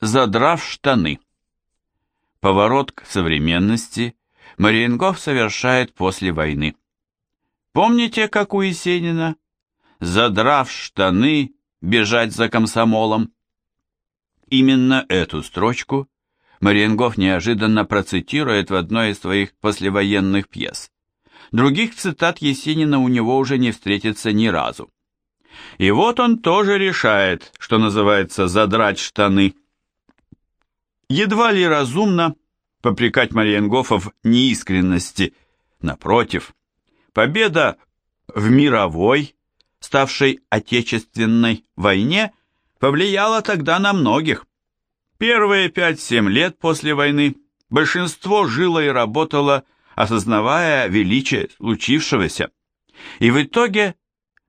Задрав штаны. Поворот к современности Мариенгоф совершает после войны. Помните, как у Есенина? Задрав штаны, бежать за комсомолом. Именно эту строчку Мариенгоф неожиданно процитирует в одной из своих послевоенных пьес. Других цитат Есенина у него уже не встретится ни разу. И вот он тоже решает, что называется, задрать штаны. Едва ли разумно попрекать Мариенгофа в неискренности. Напротив, победа в мировой, ставшей отечественной войне, повлияла тогда на многих. Первые 5-7 лет после войны большинство жило и работало, осознавая величие случившегося. И в итоге,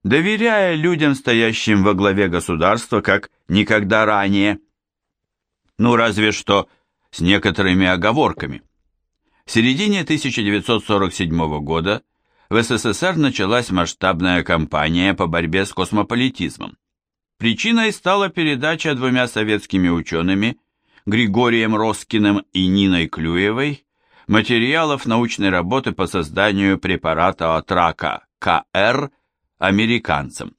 доверяя людям, стоящим во главе государства, как никогда ранее. Ну, разве что с некоторыми оговорками. В середине 1947 года в СССР началась масштабная кампания по борьбе с космополитизмом. Причиной стала передача двумя советскими учеными Григорием Роскиным и Ниной Клюевой материалов научной работы по созданию препарата от рака КР американцам.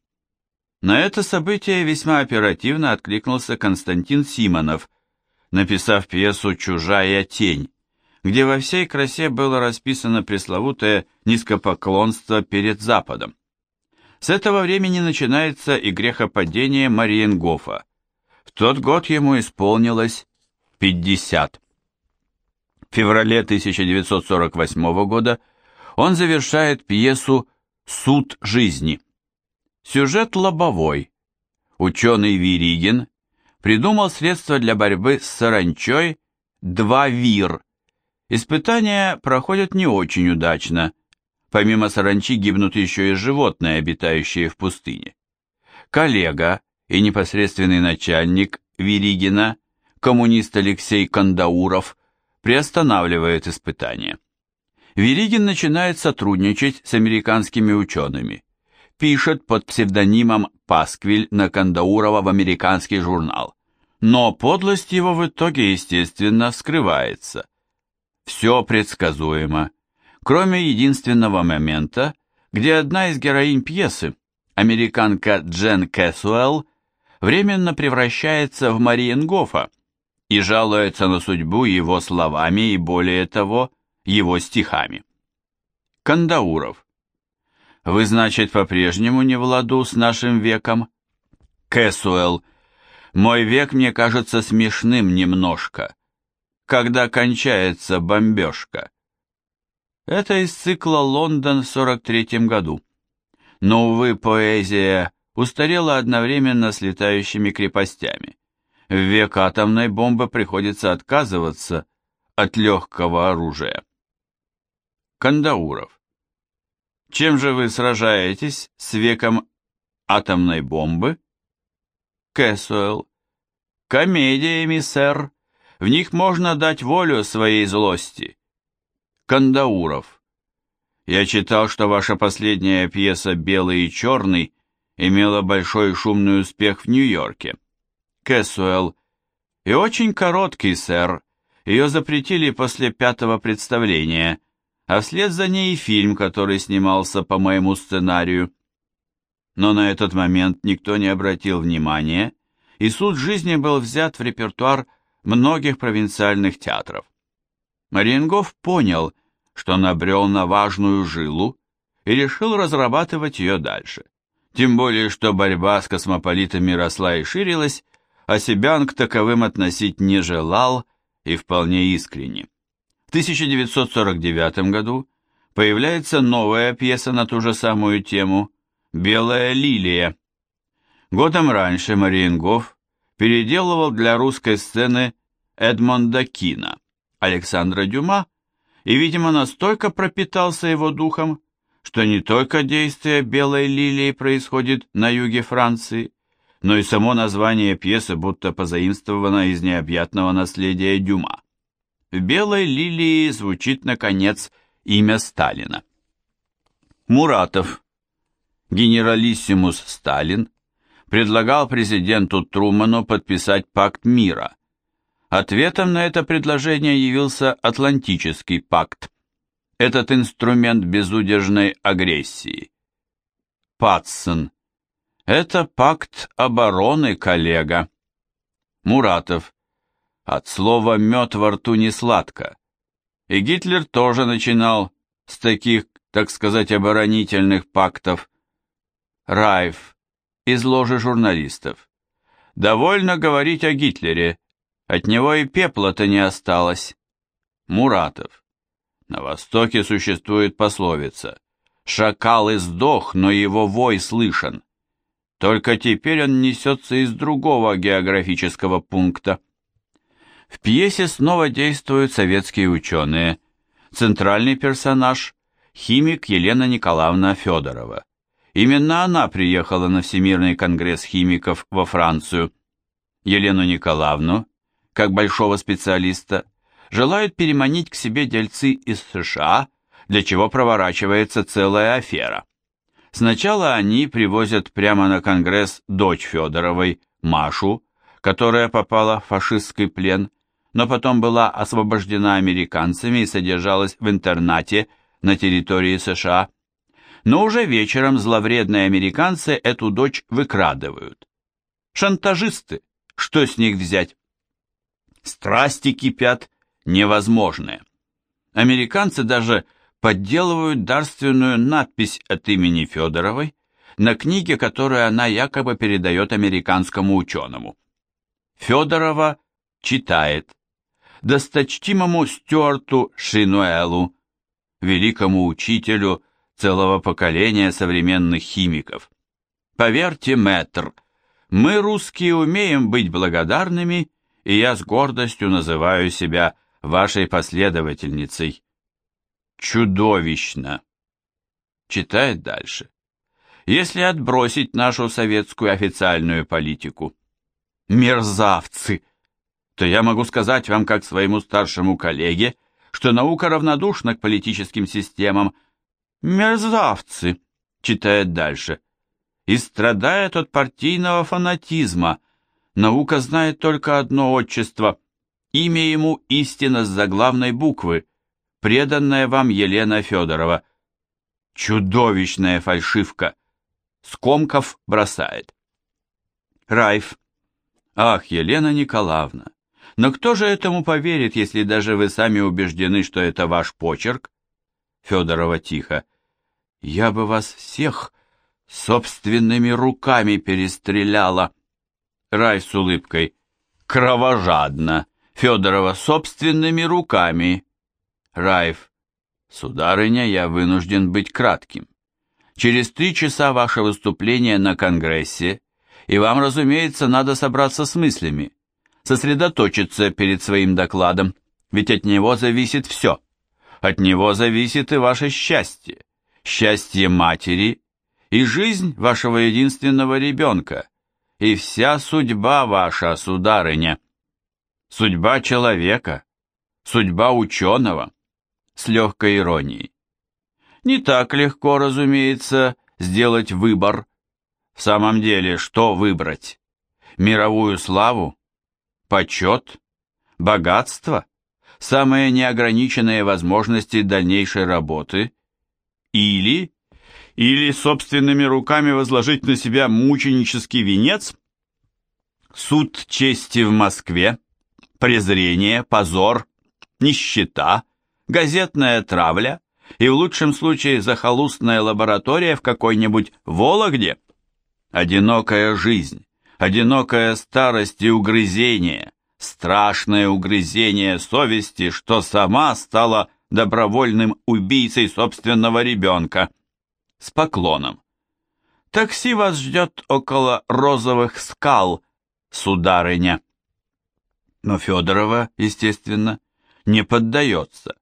На это событие весьма оперативно откликнулся Константин Симонов – написав пьесу «Чужая тень», где во всей красе было расписано пресловутое низкопоклонство перед Западом. С этого времени начинается и грехопадение Мариенгофа. В тот год ему исполнилось 50. В феврале 1948 года он завершает пьесу «Суд жизни». Сюжет лобовой. Ученый Виригин придумал средство для борьбы с саранчой «Два вир». Испытания проходят не очень удачно. Помимо саранчи гибнут еще и животные, обитающие в пустыне. Коллега и непосредственный начальник Виригина, коммунист Алексей Кандауров, приостанавливает испытания. Веригин начинает сотрудничать с американскими учеными. Пишет под псевдонимом Пасквиль на Кандаурова в американский журнал. Но подлость его в итоге, естественно, скрывается. Все предсказуемо, кроме единственного момента, где одна из героинь пьесы, американка Джен Кэсуэлл, временно превращается в Мариенгофа и жалуется на судьбу его словами и, более того, его стихами. Кандауров. Вы, значит, по-прежнему не в ладу с нашим веком? Кэсуэлл. Мой век мне кажется смешным немножко. Когда кончается бомбежка? Это из цикла «Лондон» в 43 году. Но, увы, поэзия устарела одновременно с летающими крепостями. В век атомной бомбы приходится отказываться от легкого оружия. Кандауров. Чем же вы сражаетесь с веком атомной бомбы? Кэсуэлл. Комедиями, сэр. В них можно дать волю своей злости. Кандауров. Я читал, что ваша последняя пьеса «Белый и черный» имела большой шумный успех в Нью-Йорке. Кэсуэлл. И очень короткий, сэр. Ее запретили после пятого представления а вслед за ней фильм, который снимался по моему сценарию. Но на этот момент никто не обратил внимания, и суд жизни был взят в репертуар многих провинциальных театров. Мариенгоф понял, что набрел на важную жилу и решил разрабатывать ее дальше. Тем более, что борьба с космополитами росла и ширилась, а себя он к таковым относить не желал и вполне искренне. В 1949 году появляется новая пьеса на ту же самую тему «Белая лилия». Годом раньше Мариенгоф переделывал для русской сцены Эдмонда Кина, Александра Дюма, и, видимо, настолько пропитался его духом, что не только действие белой лилии происходит на юге Франции, но и само название пьесы будто позаимствовано из необъятного наследия Дюма. В белой лилии звучит, наконец, имя Сталина. Муратов, генералиссимус Сталин, предлагал президенту Труману подписать пакт мира, Ответом на это предложение явился Атлантический пакт. Этот инструмент безудержной агрессии. Патсон. Это пакт обороны, коллега. Муратов. От слова «мед во рту не сладко». И Гитлер тоже начинал с таких, так сказать, оборонительных пактов. Райф. Из ложи журналистов. Довольно говорить о Гитлере. От него и пепла-то не осталось. Муратов. На Востоке существует пословица «Шакал издох, но его вой слышен». Только теперь он несется из другого географического пункта. В пьесе снова действуют советские ученые. Центральный персонаж – химик Елена Николаевна Федорова. Именно она приехала на Всемирный конгресс химиков во Францию. Елену Николаевну, как большого специалиста, желают переманить к себе дельцы из США, для чего проворачивается целая афера. Сначала они привозят прямо на Конгресс дочь Федоровой, Машу, которая попала в фашистский плен, но потом была освобождена американцами и содержалась в интернате на территории США. Но уже вечером зловредные американцы эту дочь выкрадывают. Шантажисты, что с них взять? Страсти кипят невозможные. Американцы даже подделывают дарственную надпись от имени Федоровой на книге, которую она якобы передает американскому ученому. Федорова читает досточтимому Стюарту Шинуэлу, великому учителю целого поколения современных химиков. Поверьте, мэтр, мы, русские, умеем быть благодарными, и я с гордостью называю себя вашей последовательницей чудовищно. Читает дальше. Если отбросить нашу советскую официальную политику, мерзавцы, то я могу сказать вам, как своему старшему коллеге, что наука равнодушна к политическим системам. Мерзавцы, читает дальше. И страдает от партийного фанатизма. Наука знает только одно отчество. Имя ему истина с заглавной буквы преданная вам Елена Федорова. Чудовищная фальшивка. Скомков бросает. Райф. Ах, Елена Николаевна, но кто же этому поверит, если даже вы сами убеждены, что это ваш почерк? Федорова тихо. Я бы вас всех собственными руками перестреляла. Рай с улыбкой. Кровожадно. Федорова собственными руками. Райф, сударыня, я вынужден быть кратким. Через три часа ваше выступление на Конгрессе, и вам, разумеется, надо собраться с мыслями, сосредоточиться перед своим докладом, ведь от него зависит все. От него зависит и ваше счастье, счастье матери и жизнь вашего единственного ребенка, и вся судьба ваша, сударыня. Судьба человека, судьба ученого с легкой иронией. Не так легко, разумеется, сделать выбор. В самом деле, что выбрать? Мировую славу? Почет? Богатство? Самые неограниченные возможности дальнейшей работы? Или... Или собственными руками возложить на себя мученический венец? Суд чести в Москве? Презрение, позор, нищета, газетная травля и в лучшем случае захолустная лаборатория в какой-нибудь Вологде. Одинокая жизнь, одинокая старость и угрызение, страшное угрызение совести, что сама стала добровольным убийцей собственного ребенка. С поклоном. Такси вас ждет около розовых скал, сударыня. Но Федорова, естественно, не поддается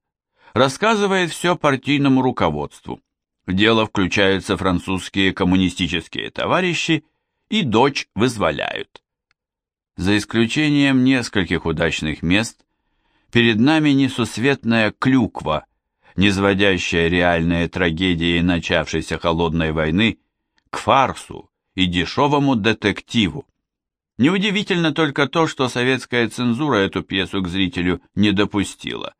рассказывает все партийному руководству. В дело включаются французские коммунистические товарищи, и дочь вызволяют. За исключением нескольких удачных мест, перед нами несусветная клюква, низводящая реальные трагедии начавшейся холодной войны к фарсу и дешевому детективу. Неудивительно только то, что советская цензура эту пьесу к зрителю не допустила.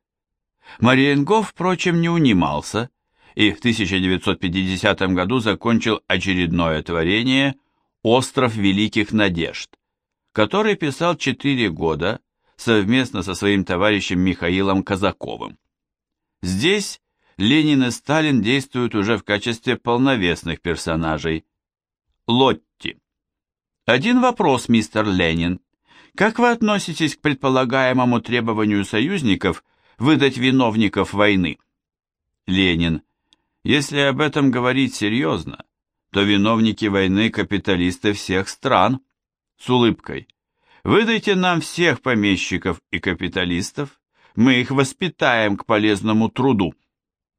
Мариенгоф, впрочем, не унимался и в 1950 году закончил очередное творение «Остров великих надежд», который писал четыре года совместно со своим товарищем Михаилом Казаковым. Здесь Ленин и Сталин действуют уже в качестве полновесных персонажей. Лотти. Один вопрос, мистер Ленин. Как вы относитесь к предполагаемому требованию союзников выдать виновников войны? Ленин. Если об этом говорить серьезно, то виновники войны капиталисты всех стран. С улыбкой. Выдайте нам всех помещиков и капиталистов, мы их воспитаем к полезному труду.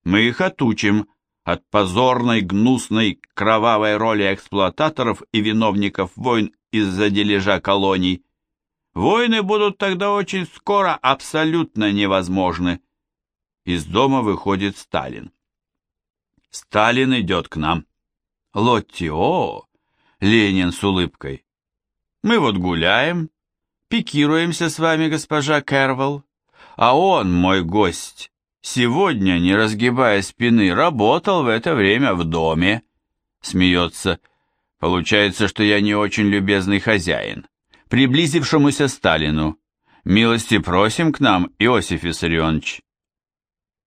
Мы их отучим от позорной, гнусной, кровавой роли эксплуататоров и виновников войн из-за дележа колоний. Войны будут тогда очень скоро абсолютно невозможны. Из дома выходит Сталин. Сталин идет к нам. Лотти, о, Ленин с улыбкой. Мы вот гуляем, пикируемся с вами, госпожа Кервелл, а он, мой гость, Сегодня, не разгибая спины, работал в это время в доме. Смеется. Получается, что я не очень любезный хозяин. Приблизившемуся Сталину. Милости просим к нам, Иосиф Виссарионович.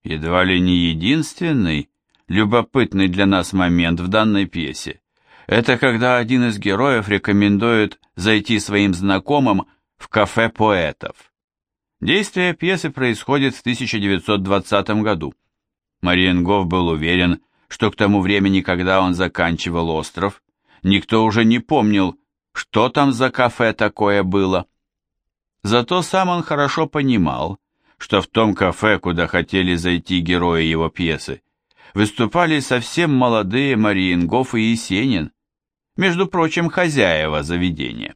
Едва ли не единственный любопытный для нас момент в данной пьесе. Это когда один из героев рекомендует зайти своим знакомым в кафе поэтов. Действие пьесы происходит в 1920 году. Мариенгоф был уверен, что к тому времени, когда он заканчивал «Остров», никто уже не помнил, что там за кафе такое было. Зато сам он хорошо понимал, что в том кафе, куда хотели зайти герои его пьесы, выступали совсем молодые Мариенгоф и Есенин, между прочим, хозяева заведения.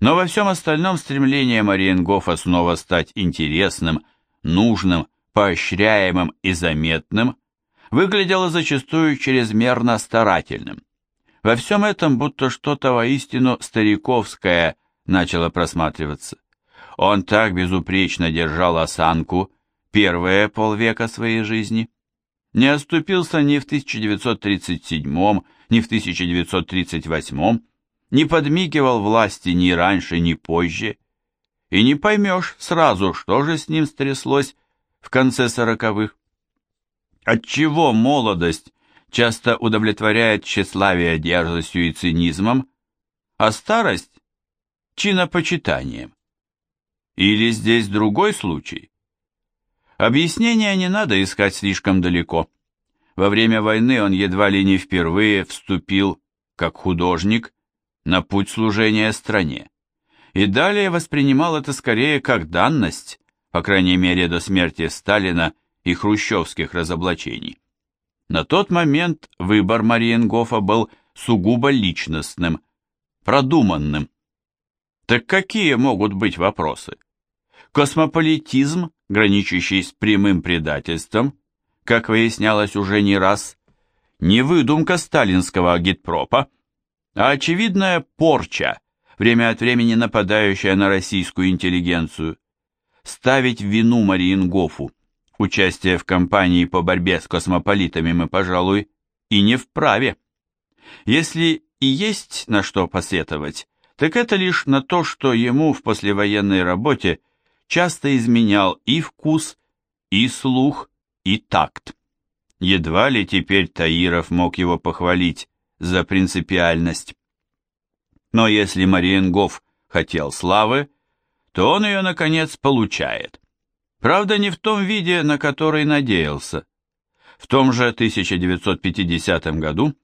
Но во всем остальном стремление Мариенгофа снова стать интересным, нужным, поощряемым и заметным выглядело зачастую чрезмерно старательным. Во всем этом будто что-то воистину стариковское начало просматриваться. Он так безупречно держал осанку первые полвека своей жизни, не оступился ни в 1937, ни в 1938, не подмигивал власти ни раньше, ни позже, и не поймешь сразу, что же с ним стряслось в конце сороковых. Отчего молодость часто удовлетворяет тщеславие дерзостью и цинизмом, а старость – чинопочитанием? Или здесь другой случай? Объяснения не надо искать слишком далеко. Во время войны он едва ли не впервые вступил, как художник, на путь служения стране, и далее воспринимал это скорее как данность, по крайней мере до смерти Сталина и хрущевских разоблачений. На тот момент выбор Мариенгофа был сугубо личностным, продуманным. Так какие могут быть вопросы? Космополитизм, граничащий с прямым предательством, как выяснялось уже не раз, не выдумка сталинского агитпропа, а очевидная порча, время от времени нападающая на российскую интеллигенцию. Ставить вину Мариенгофу, участие в кампании по борьбе с космополитами мы, пожалуй, и не вправе. Если и есть на что посетовать, так это лишь на то, что ему в послевоенной работе часто изменял и вкус, и слух, и такт. Едва ли теперь Таиров мог его похвалить за принципиальность. Но если Мариенгоф хотел славы, то он ее, наконец, получает. Правда, не в том виде, на который надеялся. В том же 1950 году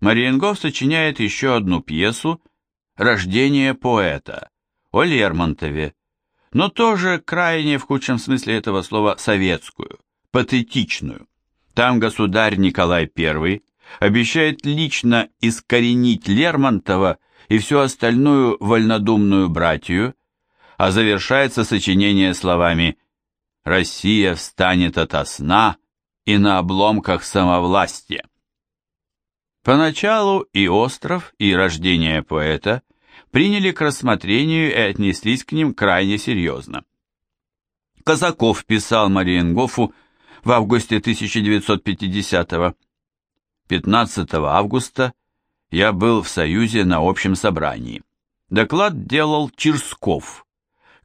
Мариенгоф сочиняет еще одну пьесу «Рождение поэта» о Лермонтове, но тоже крайне, в худшем смысле этого слова, советскую, патетичную. Там государь Николай I обещает лично искоренить Лермонтова и всю остальную вольнодумную братью, а завершается сочинение словами «Россия встанет ото сна и на обломках самовластия». Поначалу и «Остров», и «Рождение поэта» приняли к рассмотрению и отнеслись к ним крайне серьезно. Казаков писал Мариенгофу в августе 1950-го. 15 августа я был в Союзе на общем собрании. Доклад делал Чирсков.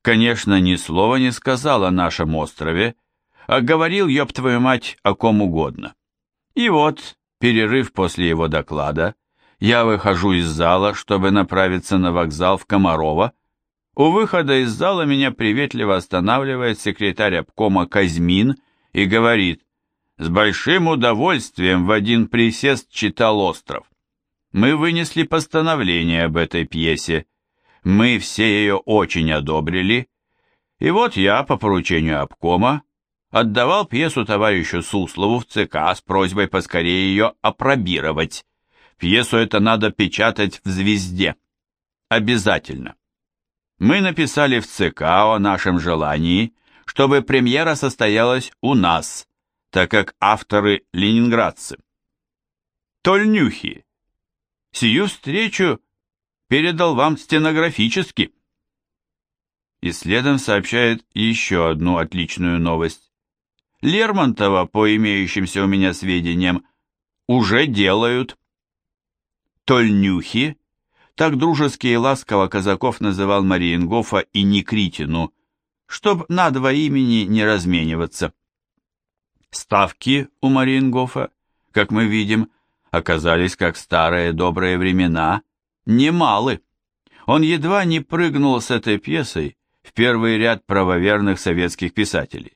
Конечно, ни слова не сказал о нашем острове, а говорил, ёб твою мать, о ком угодно. И вот, перерыв после его доклада, я выхожу из зала, чтобы направиться на вокзал в Комарова. У выхода из зала меня приветливо останавливает секретарь обкома Казьмин и говорит, «С большим удовольствием в один присест читал «Остров». Мы вынесли постановление об этой пьесе. Мы все ее очень одобрили. И вот я, по поручению обкома, отдавал пьесу товарищу Суслову в ЦК с просьбой поскорее ее опробировать. Пьесу это надо печатать в «Звезде». Обязательно. Мы написали в ЦК о нашем желании, чтобы премьера состоялась у нас, так как авторы ленинградцы. Тольнюхи. Сию встречу передал вам стенографически. И следом сообщает еще одну отличную новость. Лермонтова, по имеющимся у меня сведениям, уже делают. Тольнюхи, так дружески и ласково Казаков называл Мариенгофа и Никритину, чтоб на два имени не размениваться. Ставки у Мариенгофа, как мы видим, оказались, как старые добрые времена, немалы. Он едва не прыгнул с этой пьесой в первый ряд правоверных советских писателей.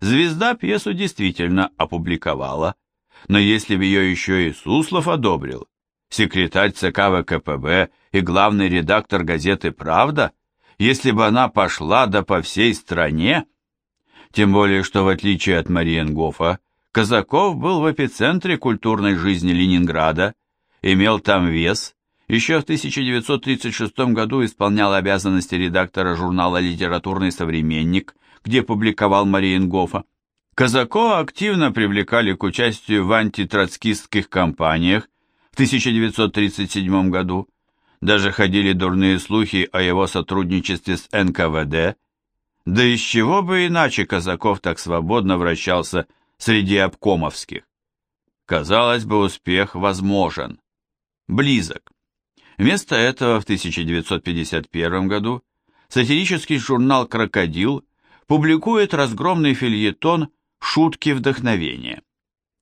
Звезда пьесу действительно опубликовала, но если бы ее еще и Суслов одобрил, секретарь ЦК ВКПБ и главный редактор газеты «Правда», если бы она пошла да по всей стране. Тем более, что в отличие от Мариенгофа, Казаков был в эпицентре культурной жизни Ленинграда, имел там вес, еще в 1936 году исполнял обязанности редактора журнала «Литературный современник», где публиковал Мариенгофа. Казакова активно привлекали к участию в антитроцкистских кампаниях, 1937 году. Даже ходили дурные слухи о его сотрудничестве с НКВД. Да из чего бы иначе Казаков так свободно вращался среди обкомовских? Казалось бы, успех возможен, близок. Вместо этого в 1951 году сатирический журнал «Крокодил» публикует разгромный фильетон «Шутки вдохновения».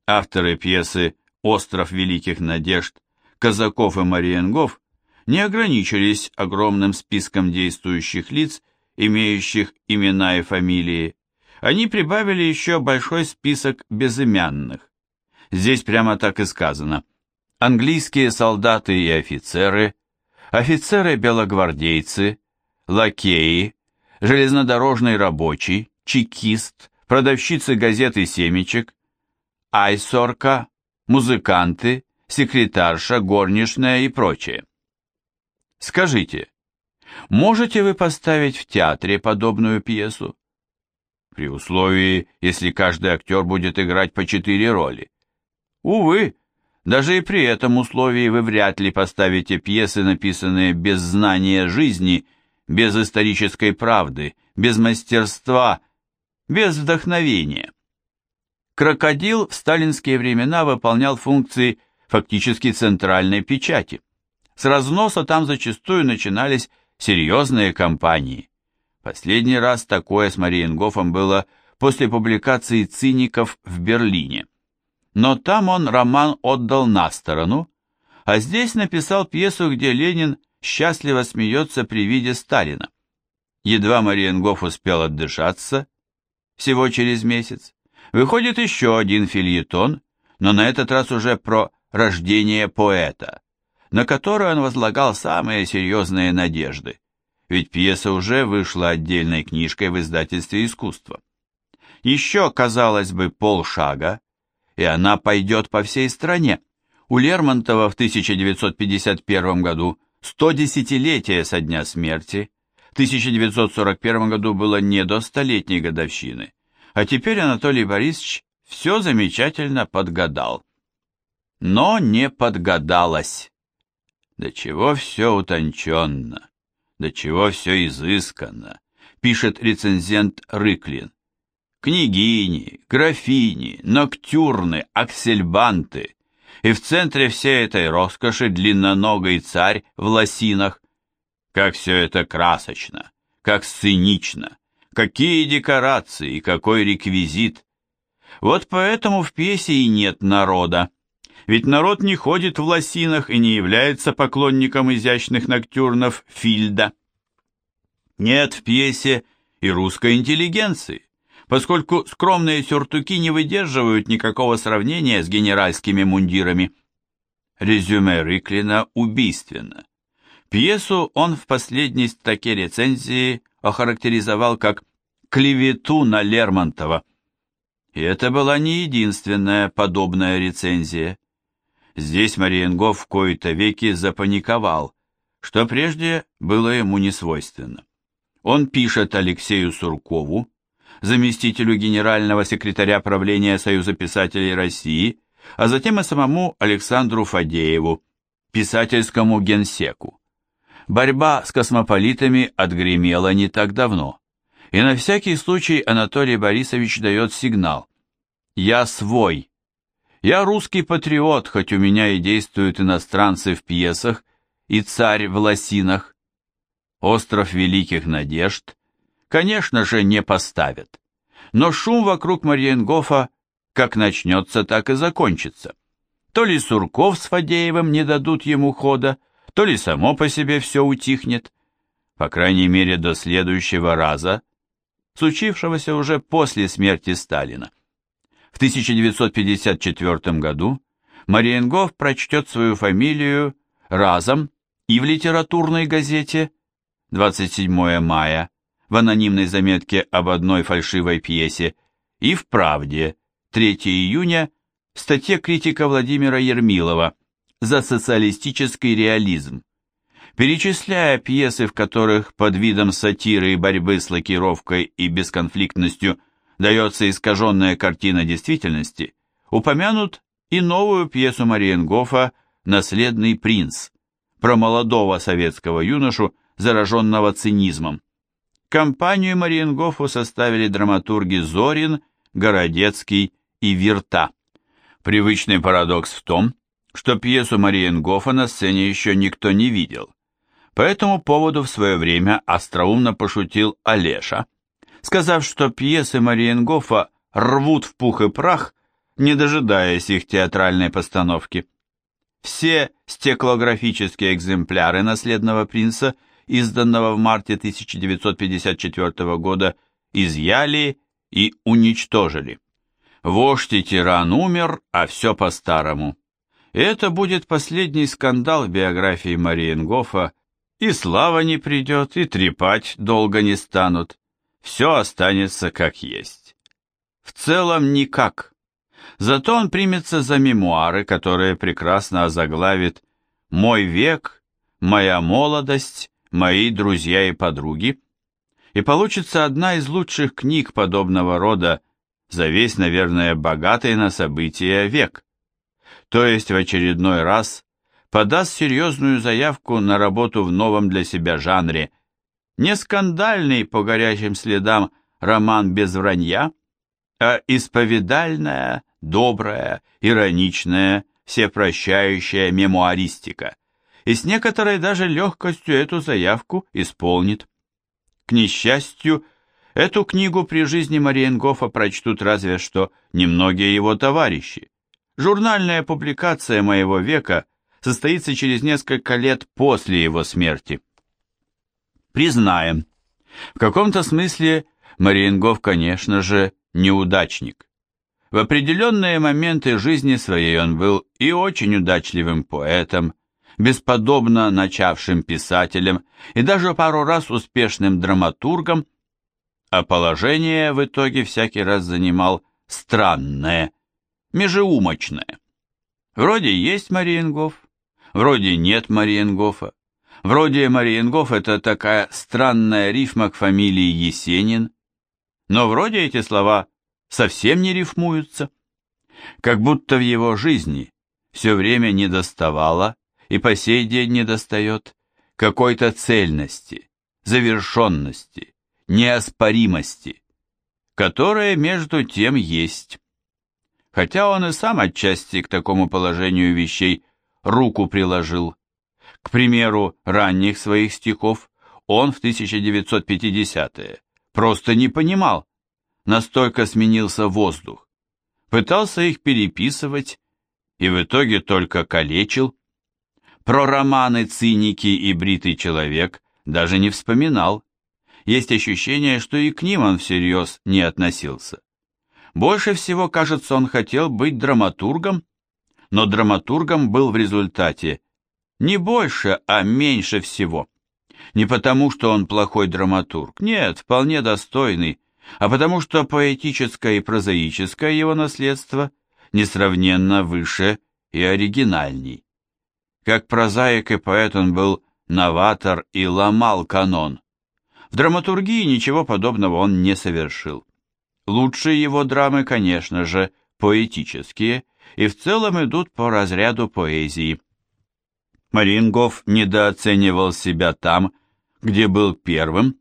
Авторы пьесы остров великих надежд, Казаков и Мариенгов не ограничились огромным списком действующих лиц, имеющих имена и фамилии. Они прибавили еще большой список безымянных. Здесь прямо так и сказано. Английские солдаты и офицеры, офицеры-белогвардейцы, лакеи, железнодорожный рабочий, чекист, продавщицы газет и семечек, айсорка, музыканты, секретарша, горничная и прочее. Скажите, можете вы поставить в театре подобную пьесу? При условии, если каждый актер будет играть по четыре роли. Увы, даже и при этом условии вы вряд ли поставите пьесы, написанные без знания жизни, без исторической правды, без мастерства, без вдохновения. Крокодил в сталинские времена выполнял функции фактически центральной печати. С разноса там зачастую начинались серьезные кампании. Последний раз такое с Мариенгофом было после публикации «Циников» в Берлине. Но там он роман отдал на сторону, а здесь написал пьесу, где Ленин счастливо смеется при виде Сталина. Едва Мариенгоф успел отдышаться, всего через месяц, Выходит еще один фильетон, но на этот раз уже про рождение поэта, на которое он возлагал самые серьезные надежды, ведь пьеса уже вышла отдельной книжкой в издательстве искусства. Еще, казалось бы, полшага, и она пойдет по всей стране. У Лермонтова в 1951 году 110-летие со дня смерти, в 1941 году было не до столетней годовщины, а теперь Анатолий Борисович все замечательно подгадал. Но не подгадалось. До чего все утонченно, до чего все изысканно, пишет рецензент Рыклин. Княгини, графини, ноктюрны, аксельбанты, и в центре всей этой роскоши длинноногий царь в лосинах. Как все это красочно, как сценично, какие декорации, какой реквизит. Вот поэтому в пьесе и нет народа. Ведь народ не ходит в лосинах и не является поклонником изящных ноктюрнов Фильда. Нет в пьесе и русской интеллигенции, поскольку скромные сюртуки не выдерживают никакого сравнения с генеральскими мундирами. Резюме Риклина убийственно. Пьесу он в последней строке рецензии охарактеризовал как «клевету на Лермонтова». И это была не единственная подобная рецензия. Здесь Мариенгоф в кои-то веки запаниковал, что прежде было ему не свойственно. Он пишет Алексею Суркову, заместителю генерального секретаря правления Союза писателей России, а затем и самому Александру Фадееву, писательскому генсеку. Борьба с космополитами отгремела не так давно, и на всякий случай Анатолий Борисович дает сигнал «Я свой». Я русский патриот, хоть у меня и действуют иностранцы в пьесах и царь в лосинах. Остров великих надежд, конечно же, не поставят. Но шум вокруг Мариенгофа как начнется, так и закончится. То ли Сурков с Фадеевым не дадут ему хода, то ли само по себе все утихнет. По крайней мере, до следующего раза, случившегося уже после смерти Сталина. В 1954 году Мариенгоф прочтет свою фамилию разом и в литературной газете 27 мая, в анонимной заметке об одной фальшивой пьесе, и в «Правде» 3 июня в статье критика Владимира Ермилова «За социалистический реализм». Перечисляя пьесы, в которых под видом сатиры и борьбы с лакировкой и бесконфликтностью – дается искаженная картина действительности, упомянут и новую пьесу Мариенгофа «Наследный принц» про молодого советского юношу, зараженного цинизмом. Компанию Мариенгофу составили драматурги Зорин, Городецкий и Вирта. Привычный парадокс в том, что пьесу Мариенгофа на сцене еще никто не видел. По этому поводу в свое время остроумно пошутил Олеша, сказав, что пьесы Мариенгофа рвут в пух и прах, не дожидаясь их театральной постановки. Все стеклографические экземпляры «Наследного принца», изданного в марте 1954 года, изъяли и уничтожили. Вождь и тиран умер, а все по-старому. Это будет последний скандал в биографии Мариенгофа, и слава не придет, и трепать долго не станут все останется как есть. В целом никак. Зато он примется за мемуары, которые прекрасно озаглавит «Мой век», «Моя молодость», «Мои друзья и подруги», и получится одна из лучших книг подобного рода за весь, наверное, богатый на события век. То есть в очередной раз подаст серьезную заявку на работу в новом для себя жанре – не скандальный по горячим следам роман без вранья, а исповедальная, добрая, ироничная, всепрощающая мемуаристика, и с некоторой даже легкостью эту заявку исполнит. К несчастью, эту книгу при жизни Мариенгофа прочтут разве что немногие его товарищи. Журнальная публикация моего века состоится через несколько лет после его смерти. Признаем, в каком-то смысле Мариенгов, конечно же, неудачник. В определенные моменты жизни своей он был и очень удачливым поэтом, бесподобно начавшим писателем и даже пару раз успешным драматургом, а положение в итоге всякий раз занимал странное, межеумочное. Вроде есть Мариенгоф, вроде нет Мариенгофа, Вроде Мариенгоф это такая странная рифма к фамилии Есенин, но вроде эти слова совсем не рифмуются. Как будто в его жизни все время недоставало и по сей день недостает какой-то цельности, завершенности, неоспоримости, которая между тем есть. Хотя он и сам отчасти к такому положению вещей руку приложил. К примеру, ранних своих стихов он в 1950-е просто не понимал, настолько сменился воздух. Пытался их переписывать и в итоге только калечил. Про романы «Циники» и «Бритый человек» даже не вспоминал. Есть ощущение, что и к ним он всерьез не относился. Больше всего, кажется, он хотел быть драматургом, но драматургом был в результате не больше, а меньше всего. Не потому, что он плохой драматург, нет, вполне достойный, а потому что поэтическое и прозаическое его наследство несравненно выше и оригинальней. Как прозаик и поэт он был новатор и ломал канон. В драматургии ничего подобного он не совершил. Лучшие его драмы, конечно же, поэтические, и в целом идут по разряду поэзии. Марингов недооценивал себя там, где был первым,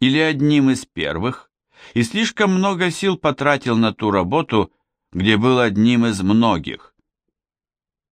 или одним из первых, и слишком много сил потратил на ту работу, где был одним из многих.